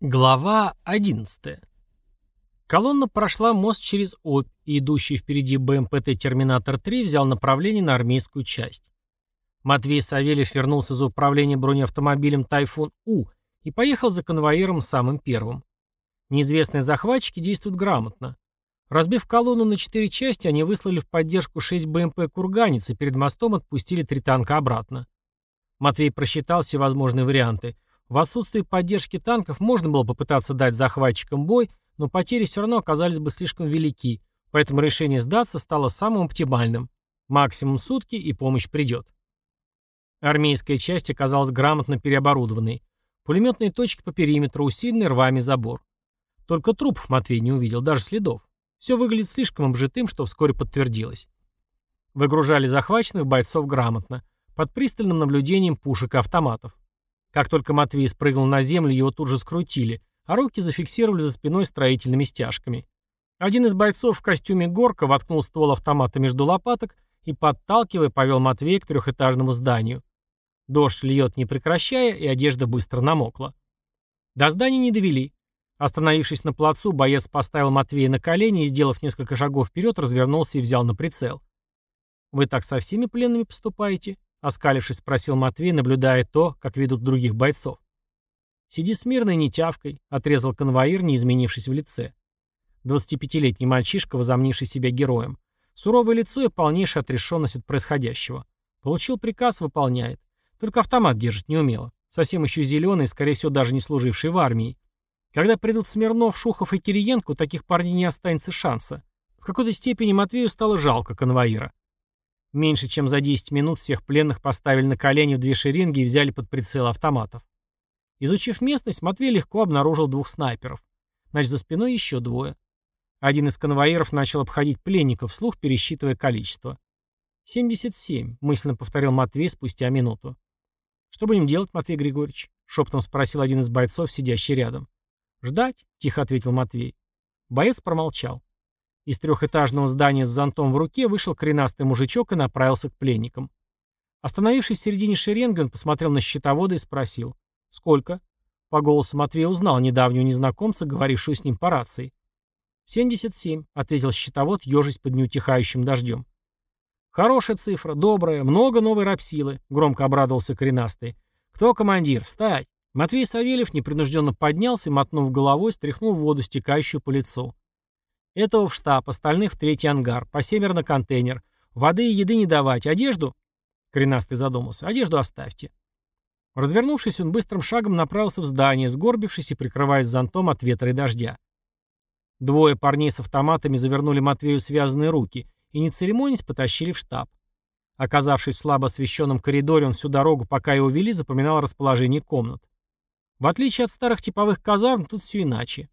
Глава 11. Колонна прошла мост через Обь, и идущий впереди БМПТ «Терминатор-3» взял направление на армейскую часть. Матвей Савельев вернулся за управление бронеавтомобилем «Тайфун-У» и поехал за конвоиром самым первым. Неизвестные захватчики действуют грамотно. Разбив колонну на четыре части, они выслали в поддержку 6 БМП «Курганец» и перед мостом отпустили три танка обратно. Матвей просчитал все возможные варианты – в отсутствие поддержки танков можно было попытаться дать захватчикам бой, но потери все равно оказались бы слишком велики, поэтому решение сдаться стало самым оптимальным. Максимум сутки и помощь придет. Армейская часть оказалась грамотно переоборудованной. Пулеметные точки по периметру, усиленный рвами забор. Только трупов Матвей не увидел, даже следов. Все выглядит слишком обжитым, что вскоре подтвердилось. Выгружали захваченных бойцов грамотно, под пристальным наблюдением пушек и автоматов. Как только Матвей спрыгнул на землю, его тут же скрутили, а руки зафиксировали за спиной строительными стяжками. Один из бойцов в костюме горка воткнул ствол автомата между лопаток и, подталкивая, повел Матвея к трехэтажному зданию. Дождь льет не прекращая, и одежда быстро намокла. До здания не довели. Остановившись на плацу, боец поставил Матвея на колени и, сделав несколько шагов вперед, развернулся и взял на прицел. «Вы так со всеми пленными поступаете?» Оскалившись, спросил Матвей, наблюдая то, как ведут других бойцов. «Сиди смирно и не тявкой», — отрезал конвоир, не изменившись в лице. 25-летний мальчишка, возомнивший себя героем. Суровое лицо и полнейшая отрешенность от происходящего. Получил приказ, выполняет. Только автомат держит неумело. Совсем еще зеленый, скорее всего, даже не служивший в армии. Когда придут Смирнов, Шухов и Кириенко, у таких парней не останется шанса. В какой-то степени Матвею стало жалко конвоира. Меньше чем за 10 минут всех пленных поставили на колени в две шеренги и взяли под прицел автоматов. Изучив местность, Матвей легко обнаружил двух снайперов. Значит, за спиной еще двое. Один из конвоиров начал обходить пленников, вслух пересчитывая количество. «77», — мысленно повторил Матвей спустя минуту. «Что будем делать, Матвей Григорьевич?» — шепотом спросил один из бойцов, сидящий рядом. «Ждать», — тихо ответил Матвей. Боец промолчал. Из трехэтажного здания с зонтом в руке вышел коренастый мужичок и направился к пленникам. Остановившись в середине шеренги, он посмотрел на счетовода и спросил. «Сколько?» По голосу Матвея узнал недавнего незнакомца, говорившую с ним по рации. «Семьдесят семь», — ответил счетовод, ежась под неутихающим дождем. «Хорошая цифра, добрая, много новой рабсилы», — громко обрадовался коренастый. «Кто командир? Встать!» Матвей Савельев непринужденно поднялся и, мотнув головой, стряхнул воду, стекающую по лицу. Этого в штаб, остальных в третий ангар, по семеро на контейнер. Воды и еды не давать, одежду... Коренастый задумался. Одежду оставьте. Развернувшись, он быстрым шагом направился в здание, сгорбившись и прикрываясь зонтом от ветра и дождя. Двое парней с автоматами завернули Матвею связанные руки и, не церемонясь, потащили в штаб. Оказавшись в слабо освещенном коридоре, он всю дорогу, пока его вели, запоминал расположение комнат. В отличие от старых типовых казарм, тут все иначе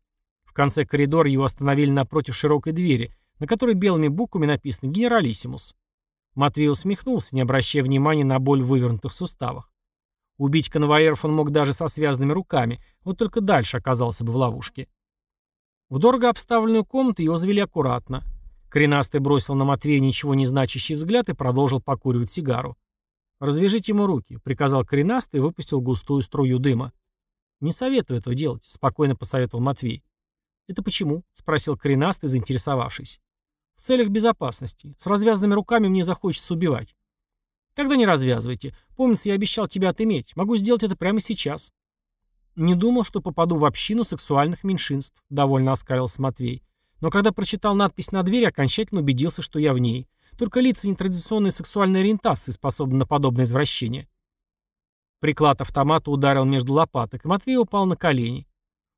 конце коридора его остановили напротив широкой двери, на которой белыми буквами написано «Генералиссимус». Матвей усмехнулся, не обращая внимания на боль в вывернутых суставах. Убить конвоиров он мог даже со связанными руками, вот только дальше оказался бы в ловушке. В дорого обставленную комнату его завели аккуратно. Коренастый бросил на Матвея ничего не значащий взгляд и продолжил покуривать сигару. «Развяжите ему руки», — приказал коренастый и выпустил густую струю дыма. «Не советую этого делать», — спокойно посоветовал Матвей. «Это почему?» — спросил коренастый, заинтересовавшись. «В целях безопасности. С развязанными руками мне захочется убивать». «Тогда не развязывайте. Помнится, я обещал тебя отыметь. Могу сделать это прямо сейчас». «Не думал, что попаду в общину сексуальных меньшинств», — довольно оскалился Матвей. «Но когда прочитал надпись на двери, окончательно убедился, что я в ней. Только лица нетрадиционной сексуальной ориентации способны на подобное извращение». Приклад автомата ударил между лопаток, и Матвей упал на колени.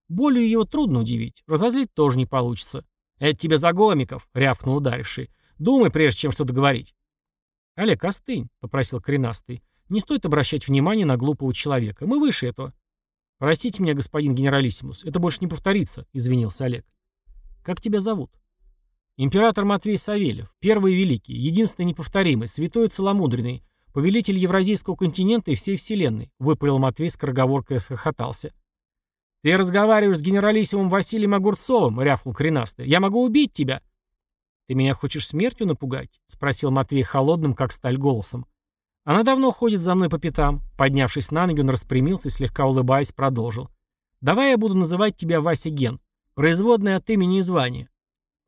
Болью его трудно удивить, разозлить тоже не получится. «Это тебе за гомиков!» — рявкнул ударивший. «Думай, прежде чем что-то говорить». «Олег, остынь», — попросил коренастый. «Не стоит обращать внимание на глупого человека. Мы выше этого». «Простите меня, господин генералиссимус, это больше не повторится», — извинился Олег. «Как тебя зовут?» «Император Матвей Савельев, первый великий, единственный неповторимый, святой и целомудренный, повелитель Евразийского континента и всей вселенной», — выпалил Матвей скороговоркой и схохотался. «Ты разговариваешь с генералиссимом Василием Огурцовым», — рявкнул коренастый. «Я могу убить тебя». «Ты меня хочешь смертью напугать?» — спросил Матвей холодным, как сталь, голосом. «Она давно ходит за мной по пятам». Поднявшись на ноги, он распрямился и, слегка улыбаясь, продолжил. Давай я буду называть тебя Вася Ген. Производное от имени и звания.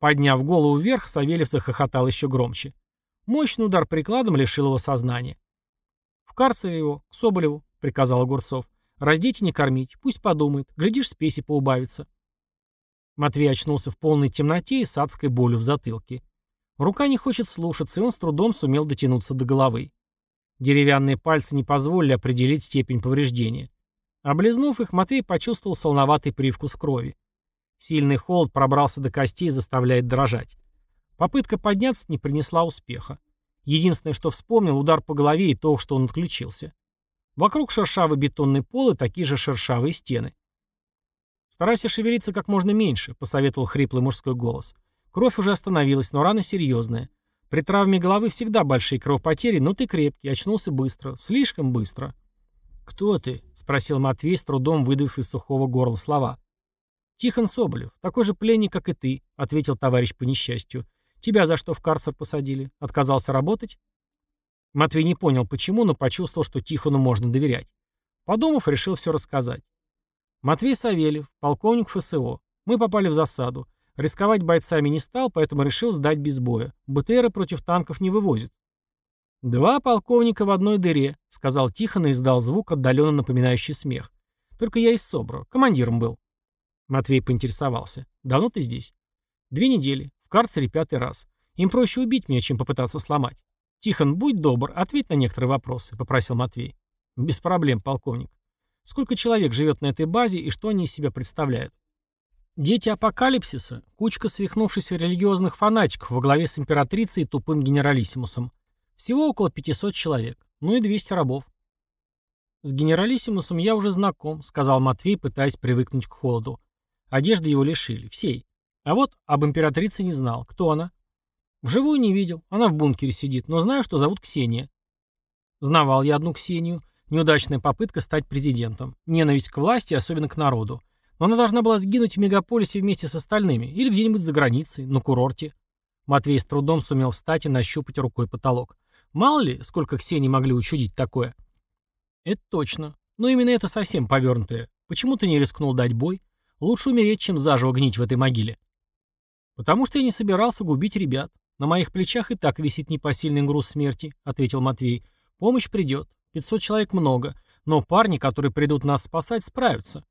Подняв голову вверх, Савельев захохотал еще громче. Мощный удар прикладом лишил его сознания. «В карцере его, к Соболеву», — приказал Огурцов. «Раздеть и не кормить. Пусть подумает. Глядишь, спеси поубавится». Матвей очнулся в полной темноте и с адской болью в затылке. Рука не хочет слушаться, и он с трудом сумел дотянуться до головы. Деревянные пальцы не позволили определить степень повреждения. Облизнув их, Матвей почувствовал солоноватый привкус крови. Сильный холод пробрался до костей и заставляет дрожать. Попытка подняться не принесла успеха. Единственное, что вспомнил, удар по голове и то, что он отключился. Вокруг шершавый бетонный пол и такие же шершавые стены. «Старайся шевелиться как можно меньше», — посоветовал хриплый мужской голос. Кровь уже остановилась, но рана серьезная. При травме головы всегда большие кровопотери, но ты крепкий, очнулся быстро. Слишком быстро. «Кто ты?» — спросил Матвей, с трудом выдавив из сухого горла слова. «Тихон Соболев, такой же пленник, как и ты», — ответил товарищ по несчастью. «Тебя за что в карцер посадили? Отказался работать?» Матвей не понял, почему, но почувствовал, что Тихону можно доверять. Подумав, решил все рассказать. «Матвей Савельев, полковник ФСО. Мы попали в засаду. Рисковать бойцами не стал, поэтому решил сдать без боя. БТРы против танков не вывозят. «Два полковника в одной дыре», — сказал Тихон и издал звук, отдаленно напоминающий смех. «Только я из СОБРа. Командиром был». Матвей поинтересовался. «Давно ты здесь?» «Две недели. В карцере пятый раз. Им проще убить меня, чем попытаться сломать». «Тихон, будь добр, ответь на некоторые вопросы», — попросил Матвей. «Без проблем, полковник. Сколько человек живет на этой базе и что они из себя представляют?» Дети апокалипсиса – кучка свихнувшихся религиозных фанатиков во главе с императрицей и тупым генералиссимусом. Всего около 500 человек, ну и 200 рабов. «С генералиссимусом я уже знаком», — сказал Матвей, пытаясь привыкнуть к холоду. Одежды его лишили, всей. А вот об императрице не знал. Кто она? Вживую не видел, она в бункере сидит, но знаю, что зовут Ксения. Знавал я одну Ксению. Неудачная попытка стать президентом. Ненависть к власти, особенно к народу. Но она должна была сгинуть в мегаполисе вместе с остальными, или где-нибудь за границей, на курорте. Матвей с трудом сумел встать и нащупать рукой потолок. Мало ли, сколько Ксении могли учудить такое. Это точно. Но именно это совсем повернутое. Почему ты не рискнул дать бой? Лучше умереть, чем заживо гнить в этой могиле. Потому что я не собирался губить ребят. На моих плечах и так висит непосильный груз смерти, ответил Матвей. Помощь придет. 500 человек много. Но парни, которые придут нас спасать, справятся.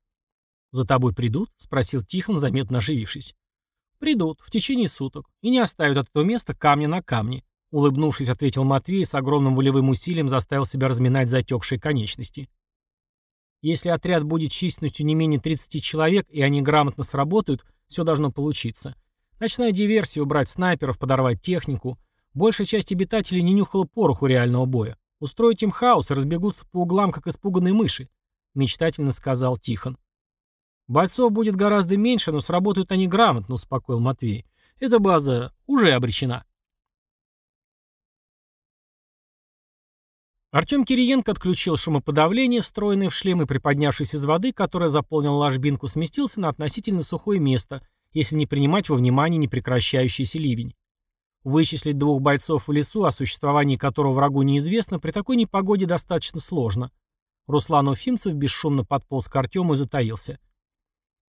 «За тобой придут?» — спросил Тихон, заметно оживившись. «Придут, в течение суток, и не оставят от этого места камня на камне», — улыбнувшись, ответил Матвей и с огромным волевым усилием заставил себя разминать затекшие конечности. «Если отряд будет численностью не менее 30 человек, и они грамотно сработают, все должно получиться. Ночная диверсия, убрать снайперов, подорвать технику. Большая часть обитателей не нюхала пороху реального боя. Устроить им хаос и разбегутся по углам, как испуганные мыши», — мечтательно сказал Тихон. «Бойцов будет гораздо меньше, но сработают они грамотно», — успокоил Матвей. «Эта база уже обречена». Артем Кириенко отключил шумоподавление, встроенное в шлем и приподнявшись из воды, которая заполнила ложбинку, сместился на относительно сухое место, если не принимать во внимание непрекращающийся ливень. Вычислить двух бойцов в лесу, о существовании которого врагу неизвестно, при такой непогоде достаточно сложно. Руслан Уфимцев бесшумно подполз к Артему и затаился.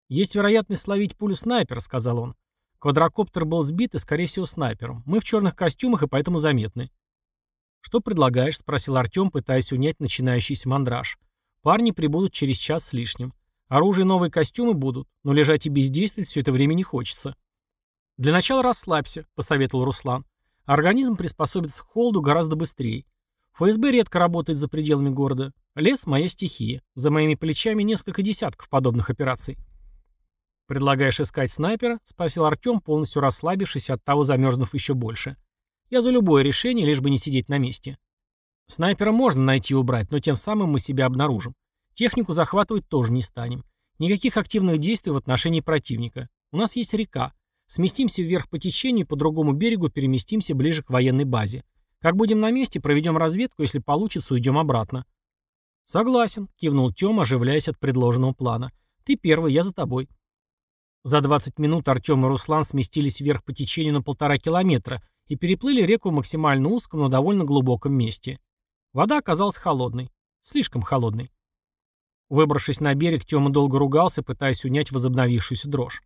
«Есть вероятность словить пулю снайпера», — сказал он. «Квадрокоптер был сбит и, скорее всего, снайпером. Мы в черных костюмах и поэтому заметны». «Что предлагаешь?» — спросил Артем, пытаясь унять начинающийся мандраж. «Парни прибудут через час с лишним. Оружие новые костюмы будут, но лежать и бездействовать все это время не хочется». «Для начала расслабься», — посоветовал Руслан. «Организм приспособится к холоду гораздо быстрее. ФСБ редко работает за пределами города. Лес — моя стихия. За моими плечами несколько десятков подобных операций». «Предлагаешь искать снайпера?» — спросил Артем, полностью расслабившись от того замерзнув еще больше. «Я за любое решение, лишь бы не сидеть на месте. Снайпера можно найти и убрать, но тем самым мы себя обнаружим. Технику захватывать тоже не станем. Никаких активных действий в отношении противника. У нас есть река. Сместимся вверх по течению, по другому берегу переместимся ближе к военной базе. Как будем на месте, проведем разведку, если получится, уйдем обратно». «Согласен», — кивнул Тём, оживляясь от предложенного плана. «Ты первый, я за тобой». За 20 минут Артем и Руслан сместились вверх по течению на полтора километра и переплыли реку в максимально узком, но довольно глубоком месте. Вода оказалась холодной. Слишком холодной. Выбравшись на берег, Тёма долго ругался, пытаясь унять возобновившуюся дрожь.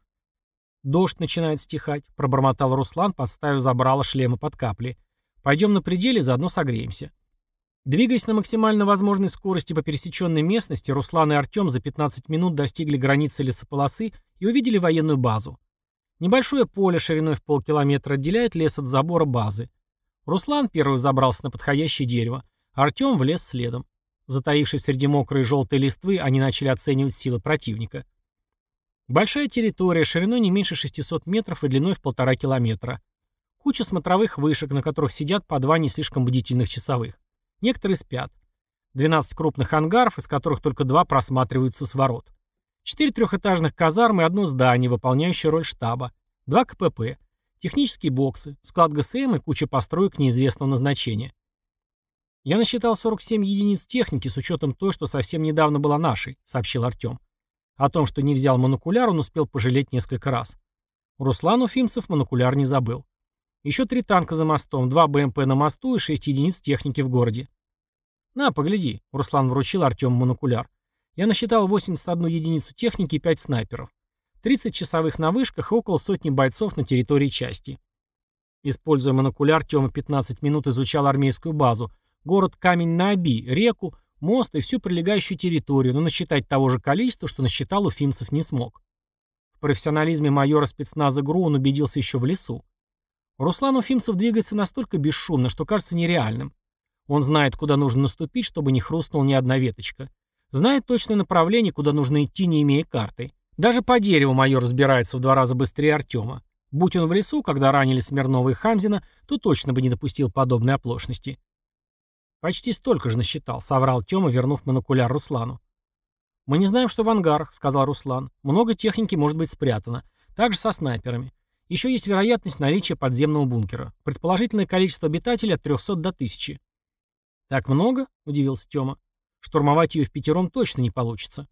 «Дождь начинает стихать», — пробормотал Руслан, подставив забрало шлема под капли. «Пойдем на пределе, заодно согреемся». Двигаясь на максимально возможной скорости по пересеченной местности, Руслан и Артем за 15 минут достигли границы лесополосы и увидели военную базу. Небольшое поле шириной в полкилометра отделяет лес от забора базы. Руслан первый забрался на подходящее дерево, а Артем влез следом. Затаившись среди мокрой желтой листвы, они начали оценивать силы противника. Большая территория, шириной не меньше 600 метров и длиной в полтора километра. Куча смотровых вышек, на которых сидят по два не слишком бдительных часовых. Некоторые спят. 12 крупных ангаров, из которых только два просматриваются с ворот. Четыре трехэтажных казармы и одно здание, выполняющее роль штаба. Два КПП. Технические боксы, склад ГСМ и куча построек неизвестного назначения. «Я насчитал 47 единиц техники с учетом той, что совсем недавно была нашей», — сообщил Артем. О том, что не взял монокуляр, он успел пожалеть несколько раз. Руслан Уфимцев монокуляр не забыл. Еще три танка за мостом, два БМП на мосту и шесть единиц техники в городе. «На, погляди», — Руслан вручил Артему монокуляр. «Я насчитал 81 единицу техники и 5 снайперов. 30 часовых на вышках и около сотни бойцов на территории части». Используя монокуляр, Тёма 15 минут изучал армейскую базу, город Камень-на-Оби, реку, мост и всю прилегающую территорию, но насчитать того же количества, что насчитал уфимцев, не смог. В профессионализме майора спецназа ГРУ он убедился еще в лесу. Руслан Уфимцев двигается настолько бесшумно, что кажется нереальным. Он знает, куда нужно наступить, чтобы не хрустнула ни одна веточка. Знает точное направление, куда нужно идти, не имея карты. Даже по дереву майор разбирается в два раза быстрее Артема. Будь он в лесу, когда ранили Смирнова и Хамзина, то точно бы не допустил подобной оплошности. «Почти столько же насчитал», — соврал Тёма, вернув монокуляр Руслану. «Мы не знаем, что в ангарах», — сказал Руслан. «Много техники может быть спрятано. Также со снайперами. Еще есть вероятность наличия подземного бункера. Предположительное количество обитателей от 300 до 1000. «Так много?» – удивился Тёма. «Штурмовать ее в пятером точно не получится».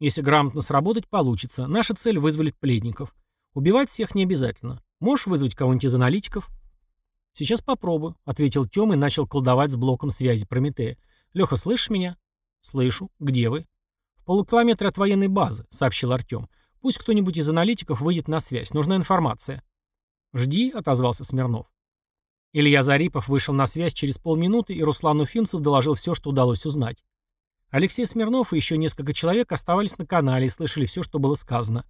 «Если грамотно сработать, получится. Наша цель – вызволить пленников. Убивать всех не обязательно. Можешь вызвать кого-нибудь из аналитиков?» «Сейчас попробую», — ответил Тёма и начал колдовать с блоком связи Прометея. «Лёха, слышишь меня?» «Слышу. Где вы?» «В полукилометре от военной базы», — сообщил Артём. Пусть кто-нибудь из аналитиков выйдет на связь. Нужна информация. «Жди», — отозвался Смирнов. Илья Зарипов вышел на связь через полминуты, и Руслан Уфимцев доложил все, что удалось узнать. Алексей Смирнов и еще несколько человек оставались на канале и слышали все, что было сказано.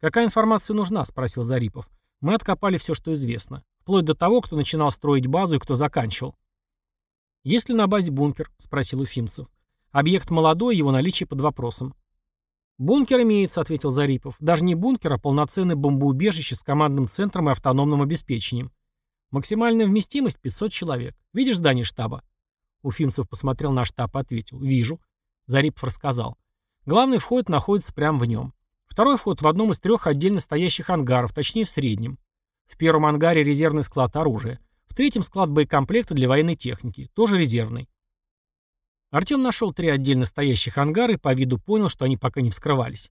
«Какая информация нужна?» — спросил Зарипов. «Мы откопали все, что известно. Вплоть до того, кто начинал строить базу и кто заканчивал». «Есть ли на базе бункер?» — спросил Уфимцев. «Объект молодой, его наличие под вопросом. «Бункер имеется», — ответил Зарипов. «Даже не бункер, а полноценное бомбоубежище с командным центром и автономным обеспечением. Максимальная вместимость — 500 человек. Видишь здание штаба?» Уфимцев посмотрел на штаб и ответил. «Вижу». Зарипов рассказал. Главный вход находится прямо в нем. Второй вход в одном из трех отдельно стоящих ангаров, точнее в среднем. В первом ангаре резервный склад оружия. В третьем склад боекомплекта для военной техники, тоже резервный. Артем нашел три отдельно стоящих ангара и по виду понял, что они пока не вскрывались.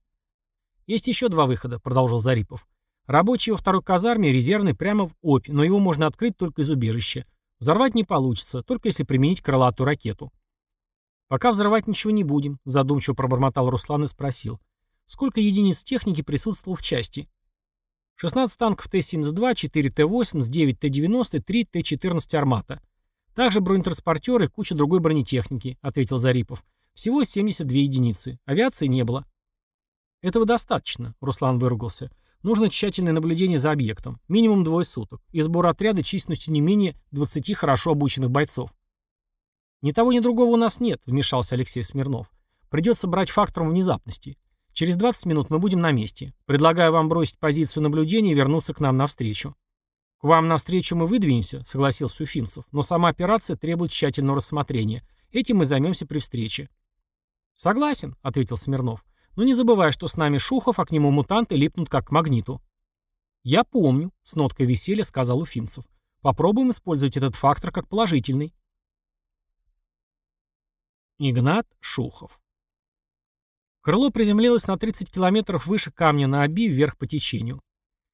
«Есть еще два выхода», — продолжил Зарипов. «Рабочий во второй казарме, резервный прямо в ОПИ, но его можно открыть только из убежища. Взорвать не получится, только если применить крылатую ракету». «Пока взрывать ничего не будем», — задумчиво пробормотал Руслан и спросил. «Сколько единиц техники присутствовало в части?» 16 танков Т-72, 4 Т-80, 9 Т-90 3 Т-14 «Армата». Также бронетранспортеры и куча другой бронетехники, ответил Зарипов. Всего 72 единицы. Авиации не было. Этого достаточно, Руслан выругался. Нужно тщательное наблюдение за объектом. Минимум двое суток. И сбор отряда численностью не менее 20 хорошо обученных бойцов. «Ни того, ни другого у нас нет», — вмешался Алексей Смирнов. «Придется брать фактором внезапности. Через 20 минут мы будем на месте. Предлагаю вам бросить позицию наблюдения и вернуться к нам навстречу». «К вам навстречу мы выдвинемся», — согласился Уфимцев, «но сама операция требует тщательного рассмотрения. Этим мы займемся при встрече». «Согласен», — ответил Смирнов. «Но не забывай, что с нами Шухов, а к нему мутанты липнут как к магниту». «Я помню», — с ноткой веселья сказал Уфимцев. «Попробуем использовать этот фактор как положительный». Игнат Шухов Крыло приземлилось на 30 километров выше камня на Оби вверх по течению.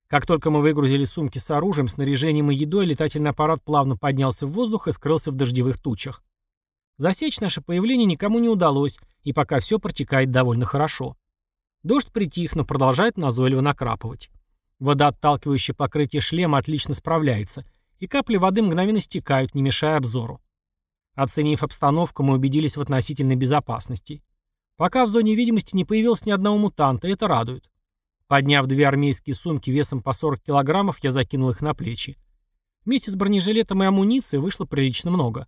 Как только мы выгрузили сумки с оружием, снаряжением и едой, летательный аппарат плавно поднялся в воздух и скрылся в дождевых тучах. Засечь наше появление никому не удалось, и пока все протекает довольно хорошо. Дождь притих, но продолжает назойливо накрапывать. Водоотталкивающее покрытие шлема отлично справляется, и капли воды мгновенно стекают, не мешая обзору. Оценив обстановку, мы убедились в относительной безопасности. Пока в зоне видимости не появилось ни одного мутанта, это радует. Подняв две армейские сумки весом по 40 килограммов, я закинул их на плечи. Вместе с бронежилетом и амуницией вышло прилично много.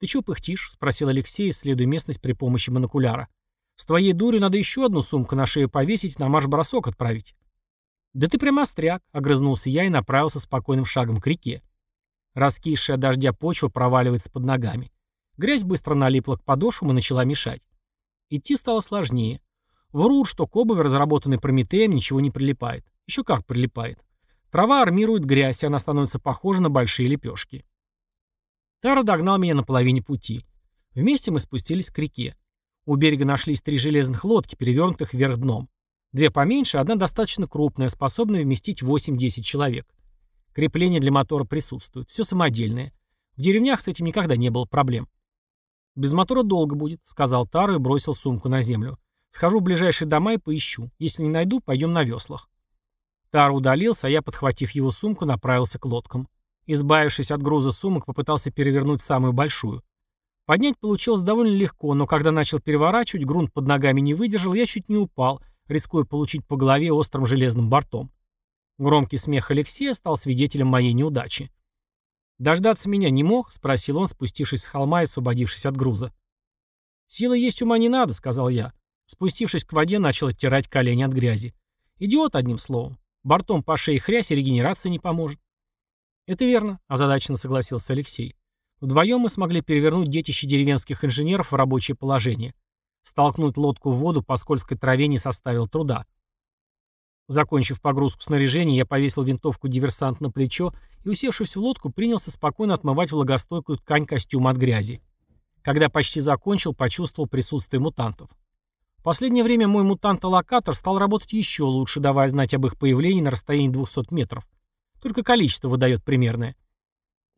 «Ты чего пыхтишь?» — спросил Алексей, исследуя местность при помощи монокуляра. «С твоей дурью надо еще одну сумку на шею повесить, на марш-бросок отправить». «Да ты прямо остряк», — огрызнулся я и направился спокойным шагом к реке. Раскисшая дождя почва проваливается под ногами. Грязь быстро налипла к подошвам и начала мешать. Идти стало сложнее. Врут, что к обуви, разработанной Прометеем, ничего не прилипает. Еще как прилипает. Трава армирует грязь, и она становится похожа на большие лепешки. Тара догнал меня на половине пути. Вместе мы спустились к реке. У берега нашлись три железных лодки, перевернутых вверх дном. Две поменьше, одна достаточно крупная, способная вместить 8-10 человек. Крепления для мотора присутствуют, все самодельное. В деревнях с этим никогда не было проблем. «Без мотора долго будет», — сказал Тару и бросил сумку на землю. «Схожу в ближайшие дома и поищу. Если не найду, пойдем на веслах». Тар удалился, а я, подхватив его сумку, направился к лодкам. Избавившись от груза сумок, попытался перевернуть самую большую. Поднять получилось довольно легко, но когда начал переворачивать, грунт под ногами не выдержал, я чуть не упал, рискуя получить по голове острым железным бортом. Громкий смех Алексея стал свидетелем моей неудачи. «Дождаться меня не мог?» — спросил он, спустившись с холма и освободившись от груза. «Силы есть ума не надо», — сказал я. Спустившись к воде, начал оттирать колени от грязи. «Идиот, одним словом. Бортом по шее хрясь и регенерация не поможет». «Это верно», — озадаченно согласился Алексей. Вдвоем мы смогли перевернуть детище деревенских инженеров в рабочее положение. Столкнуть лодку в воду по скользкой траве не составил труда. Закончив погрузку снаряжения, я повесил винтовку диверсант на плечо и, усевшись в лодку, принялся спокойно отмывать влагостойкую ткань костюма от грязи. Когда почти закончил, почувствовал присутствие мутантов. В последнее время мой мутант-локатор стал работать еще лучше, давая знать об их появлении на расстоянии 200 метров. Только количество выдает примерное.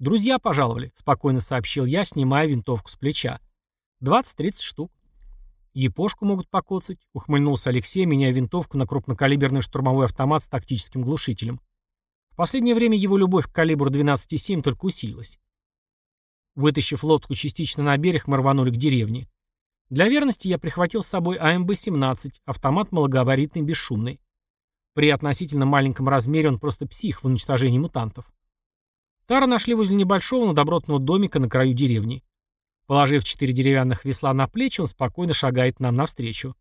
«Друзья пожаловали», — спокойно сообщил я, снимая винтовку с плеча. «20-30 штук». «Япошку могут покоцать», — ухмыльнулся Алексей, меняя винтовку на крупнокалиберный штурмовой автомат с тактическим глушителем. В последнее время его любовь к калибру 12,7 только усилилась. Вытащив лодку частично на берег, мы рванули к деревне. Для верности я прихватил с собой АМБ-17, автомат малогабаритный, бесшумный. При относительно маленьком размере он просто псих в уничтожении мутантов. Тара нашли возле небольшого, но добротного домика на краю деревни. Положив четыре деревянных весла на плечи, он спокойно шагает нам навстречу.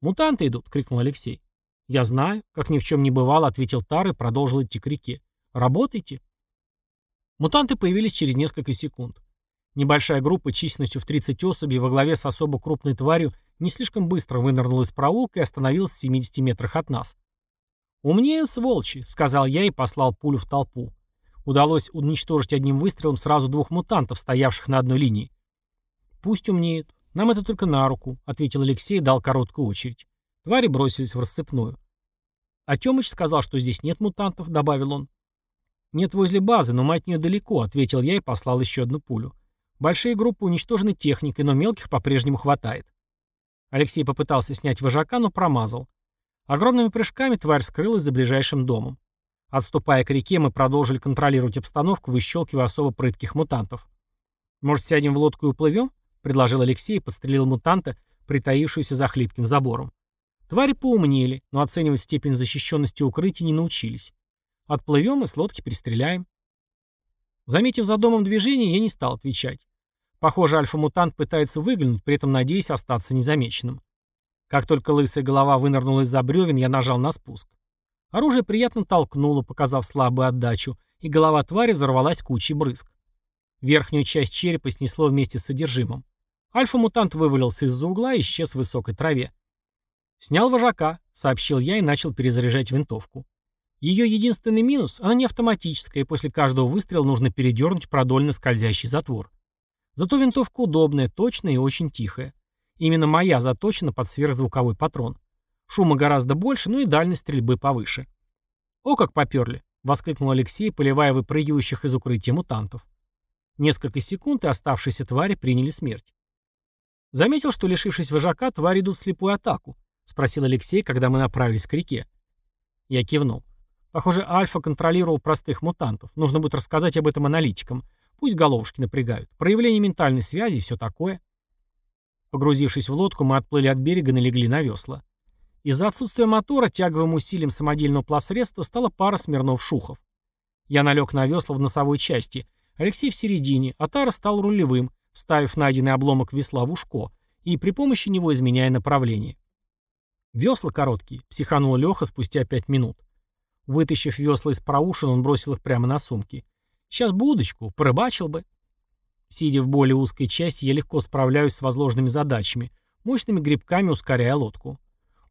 «Мутанты идут!» — крикнул Алексей. «Я знаю», — как ни в чем не бывало, ответил Тар и продолжил идти к реке. «Работайте». Мутанты появились через несколько секунд. Небольшая группа численностью в 30 особей во главе с особо крупной тварью не слишком быстро вынырнула из проулка и остановилась в 70 метрах от нас. «Умнеют, сволочи», — сказал я и послал пулю в толпу. Удалось уничтожить одним выстрелом сразу двух мутантов, стоявших на одной линии. «Пусть умнеют. Нам это только на руку», — ответил Алексей и дал короткую очередь. Твари бросились в рассыпную. «А Тёмыч сказал, что здесь нет мутантов», — добавил он. «Нет возле базы, но мы от нее далеко», — ответил я и послал еще одну пулю. «Большие группы уничтожены техникой, но мелких по-прежнему хватает». Алексей попытался снять вожака, но промазал. Огромными прыжками тварь скрылась за ближайшим домом. Отступая к реке, мы продолжили контролировать обстановку, выщелкивая особо прытких мутантов. «Может, сядем в лодку и уплывем?» — предложил Алексей и подстрелил мутанта, притаившуюся за хлипким забором. Твари поумнели, но оценивать степень защищенности укрытия не научились. Отплывем и с лодки перестреляем. Заметив за домом движение, я не стал отвечать. Похоже, альфа-мутант пытается выглянуть, при этом надеясь остаться незамеченным. Как только лысая голова вынырнула из-за бревен, я нажал на спуск. Оружие приятно толкнуло, показав слабую отдачу, и голова твари взорвалась кучей брызг. Верхнюю часть черепа снесло вместе с содержимым. Альфа-мутант вывалился из-за угла и исчез в высокой траве. «Снял вожака», — сообщил я и начал перезаряжать винтовку. Ее единственный минус — она не автоматическая, и после каждого выстрела нужно передернуть продольно скользящий затвор. Зато винтовка удобная, точная и очень тихая. Именно моя заточена под сверхзвуковой патрон. Шума гораздо больше, ну и дальность стрельбы повыше. «О, как поперли!» — воскликнул Алексей, поливая выпрыгивающих из укрытия мутантов. Несколько секунд, и оставшиеся твари приняли смерть. Заметил, что, лишившись вожака, твари идут в слепую атаку, спросил Алексей, когда мы направились к реке. Я кивнул. Похоже, Альфа контролировал простых мутантов. Нужно будет рассказать об этом аналитикам. Пусть головушки напрягают. Проявление ментальной связи и все такое. Погрузившись в лодку, мы отплыли от берега и налегли на весла. Из-за отсутствия мотора тяговым усилием самодельного пластсредства стала пара Смирнов-Шухов. Я налег на весла в носовой части, Алексей в середине, а Тара стал рулевым, вставив найденный обломок весла в ушко и при помощи него изменяя направление. Весла короткие, психанул Леха спустя пять минут. Вытащив весла из проушин, он бросил их прямо на сумки. Сейчас бы удочку, порыбачил бы. Сидя в более узкой части, я легко справляюсь с возложенными задачами, мощными грибками ускоряя лодку.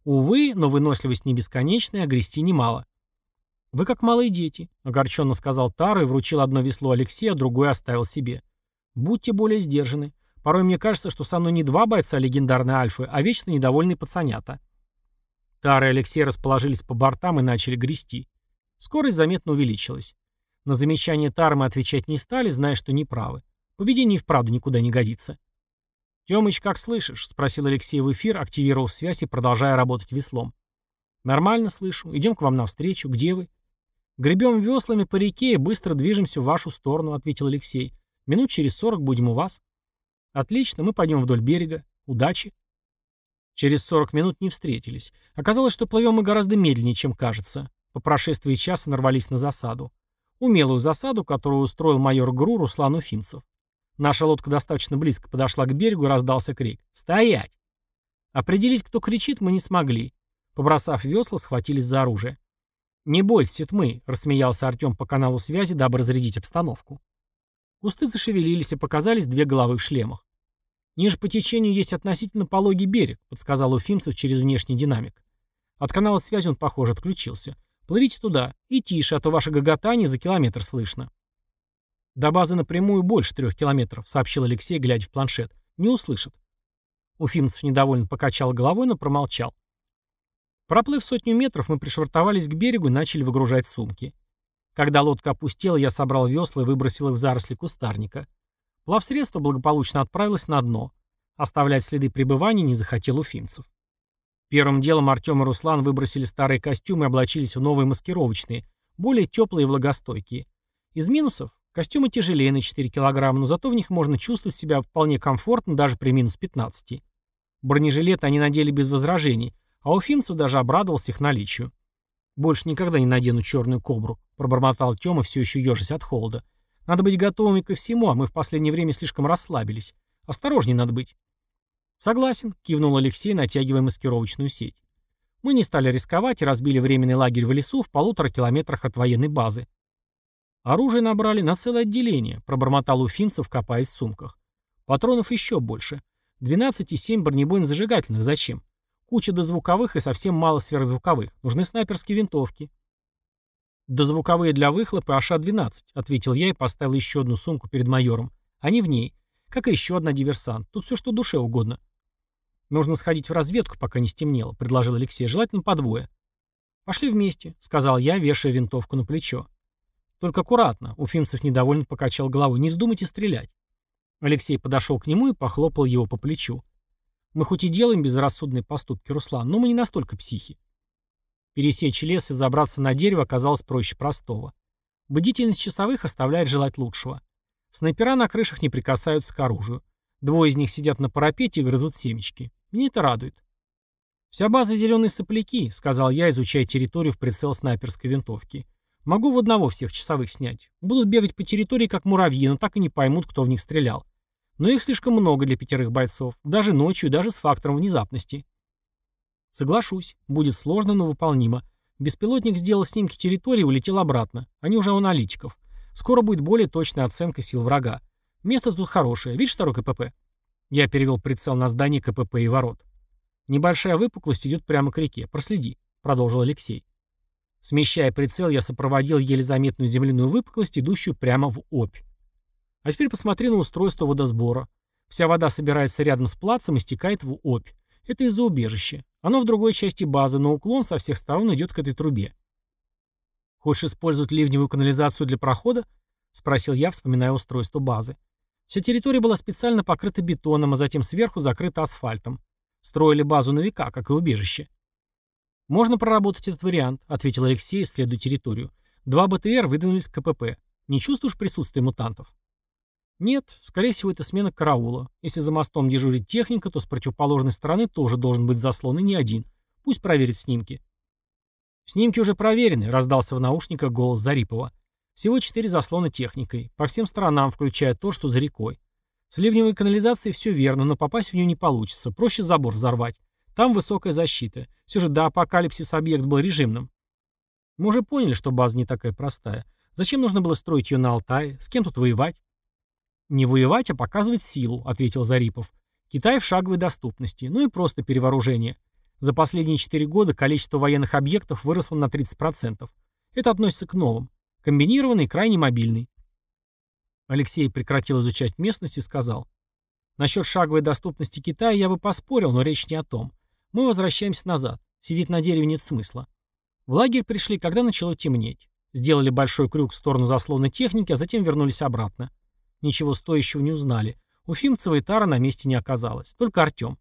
Увы, но выносливость не бесконечная, а грести немало. «Вы как малые дети», — огорченно сказал Тара и вручил одно весло Алексею, а другое оставил себе. «Будьте более сдержаны. Порой мне кажется, что со мной не два бойца легендарной Альфы, а вечно недовольные пацанята». Тара и Алексей расположились по бортам и начали грести. Скорость заметно увеличилась. На замечание Тары мы отвечать не стали, зная, что неправы. Поведение и вправду никуда не годится. «Тёмыч, как слышишь?» — спросил Алексей в эфир, активировав связь и продолжая работать веслом. «Нормально слышу. Идем к вам навстречу. Где вы?» «Гребем веслами по реке и быстро движемся в вашу сторону», — ответил Алексей. «Минут через сорок будем у вас». «Отлично, мы пойдем вдоль берега. Удачи». Через сорок минут не встретились. Оказалось, что плывем мы гораздо медленнее, чем кажется. По прошествии часа нарвались на засаду. Умелую засаду, которую устроил майор ГРУ Руслан Уфимцев. Наша лодка достаточно близко подошла к берегу и раздался крик. «Стоять!» Определить, кто кричит, мы не смогли. Побросав весла, схватились за оружие. «Не бойтесь, это мы», — рассмеялся Артем по каналу связи, дабы разрядить обстановку. Кусты зашевелились и показались две головы в шлемах. «Ниже по течению есть относительно пологий берег», — подсказал Уфимцев через внешний динамик. От канала связи он, похоже, отключился. «Плывите туда. И тише, а то ваше гоготание за километр слышно». «До базы напрямую больше трех километров», — сообщил Алексей, глядя в планшет. «Не услышат». Уфимцев недовольно покачал головой, но промолчал. Проплыв сотню метров, мы пришвартовались к берегу и начали выгружать сумки. Когда лодка опустела, я собрал весла и выбросил их в заросли кустарника. Плавсредство благополучно отправилось на дно. Оставлять следы пребывания не захотел уфимцев. Первым делом Артем и Руслан выбросили старые костюмы и облачились в новые маскировочные, более теплые и влагостойкие. Из минусов Костюмы тяжелее на 4 килограмма, но зато в них можно чувствовать себя вполне комфортно даже при минус 15. Бронежилеты они надели без возражений, а Уфимцев даже обрадовался их наличию. «Больше никогда не надену черную кобру», — пробормотал Тёма, все еще ежась от холода. «Надо быть готовыми ко всему, а мы в последнее время слишком расслабились. Осторожней надо быть». «Согласен», — кивнул Алексей, натягивая маскировочную сеть. Мы не стали рисковать и разбили временный лагерь в лесу в полутора километрах от военной базы. Оружие набрали на целое отделение, пробормотал Уфимцев, копаясь в сумках. Патронов еще больше. 12,7 бронебойно-зажигательных. Зачем? Куча дозвуковых и совсем мало сверхзвуковых. Нужны снайперские винтовки. «Дозвуковые для выхлопа АШ-12», — ответил я и поставил еще одну сумку перед майором. Они в ней. Как и еще одна диверсант. Тут все, что душе угодно. «Нужно сходить в разведку, пока не стемнело», — предложил Алексей. «Желательно по двое». «Пошли вместе», — сказал я, вешая винтовку на плечо. «Только аккуратно», — Уфимцев недовольно покачал головой, — «не вздумайте стрелять». Алексей подошел к нему и похлопал его по плечу. «Мы хоть и делаем безрассудные поступки, Руслан, но мы не настолько психи». Пересечь лес и забраться на дерево оказалось проще простого. Бдительность часовых оставляет желать лучшего. Снайпера на крышах не прикасаются к оружию. Двое из них сидят на парапете и грызут семечки. Мне это радует. «Вся база зеленые сопляки», — сказал я, изучая территорию в прицел снайперской винтовки. Могу в одного всех часовых снять. Будут бегать по территории, как муравьи, но так и не поймут, кто в них стрелял. Но их слишком много для пятерых бойцов. Даже ночью, даже с фактором внезапности. Соглашусь. Будет сложно, но выполнимо. Беспилотник сделал снимки территории и улетел обратно. Они уже у аналитиков. Скоро будет более точная оценка сил врага. Место тут хорошее. Видишь второй КПП? Я перевел прицел на здание КПП и ворот. Небольшая выпуклость идет прямо к реке. Проследи, продолжил Алексей. Смещая прицел, я сопроводил еле заметную земляную выпуклость, идущую прямо в опь. А теперь посмотри на устройство водосбора. Вся вода собирается рядом с плацем и стекает в опь. Это из-за убежища. Оно в другой части базы, но уклон со всех сторон идет к этой трубе. Хочешь использовать ливневую канализацию для прохода? — спросил я, вспоминая устройство базы. Вся территория была специально покрыта бетоном, а затем сверху закрыта асфальтом. Строили базу на века, как и убежище. «Можно проработать этот вариант», — ответил Алексей, исследуя территорию. «Два БТР выдвинулись к КПП. Не чувствуешь присутствия мутантов?» «Нет, скорее всего, это смена караула. Если за мостом дежурит техника, то с противоположной стороны тоже должен быть заслон, и не один. Пусть проверит снимки». «Снимки уже проверены», — раздался в наушниках голос Зарипова. «Всего четыре заслона техникой. По всем сторонам, включая то, что за рекой. С ливневой канализацией все верно, но попасть в нее не получится. Проще забор взорвать. Там высокая защита. Все же до апокалипсиса объект был режимным. Мы уже поняли, что база не такая простая. Зачем нужно было строить ее на Алтае? С кем тут воевать? Не воевать, а показывать силу, ответил Зарипов. Китай в шаговой доступности. Ну и просто перевооружение. За последние 4 года количество военных объектов выросло на 30%. Это относится к новым. Комбинированный, крайне мобильный. Алексей прекратил изучать местность и сказал. Насчет шаговой доступности Китая я бы поспорил, но речь не о том. Мы возвращаемся назад. Сидеть на дереве нет смысла. В лагерь пришли, когда начало темнеть. Сделали большой крюк в сторону заслона техники, а затем вернулись обратно. Ничего стоящего не узнали. У Фимцева и Тара на месте не оказалось. Только Артем.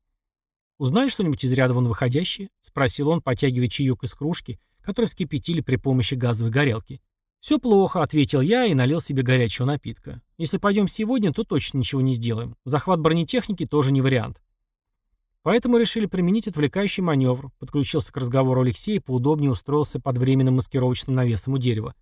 «Узнали что-нибудь из ряда вон выходящие?» — спросил он, потягивая чаек из кружки, который вскипятили при помощи газовой горелки. «Все плохо», — ответил я и налил себе горячего напитка. «Если пойдем сегодня, то точно ничего не сделаем. Захват бронетехники тоже не вариант». Поэтому решили применить отвлекающий маневр. Подключился к разговору Алексей и поудобнее устроился под временным маскировочным навесом у дерева.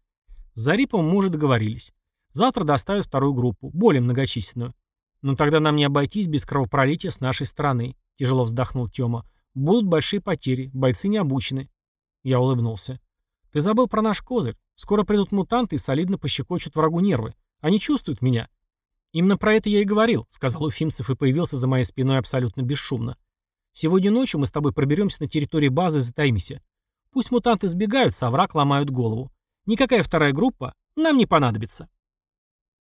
С Зариповым мы уже договорились. Завтра доставят вторую группу, более многочисленную. Но тогда нам не обойтись без кровопролития с нашей стороны. Тяжело вздохнул Тёма. Будут большие потери, бойцы не обучены. Я улыбнулся. Ты забыл про наш козырь. Скоро придут мутанты и солидно пощекочут врагу нервы. Они чувствуют меня. Именно про это я и говорил, сказал Уфимцев и появился за моей спиной абсолютно бесшумно. Сегодня ночью мы с тобой проберемся на территории базы и затаимся. Пусть мутанты сбегаются, а враг ломают голову. Никакая вторая группа нам не понадобится.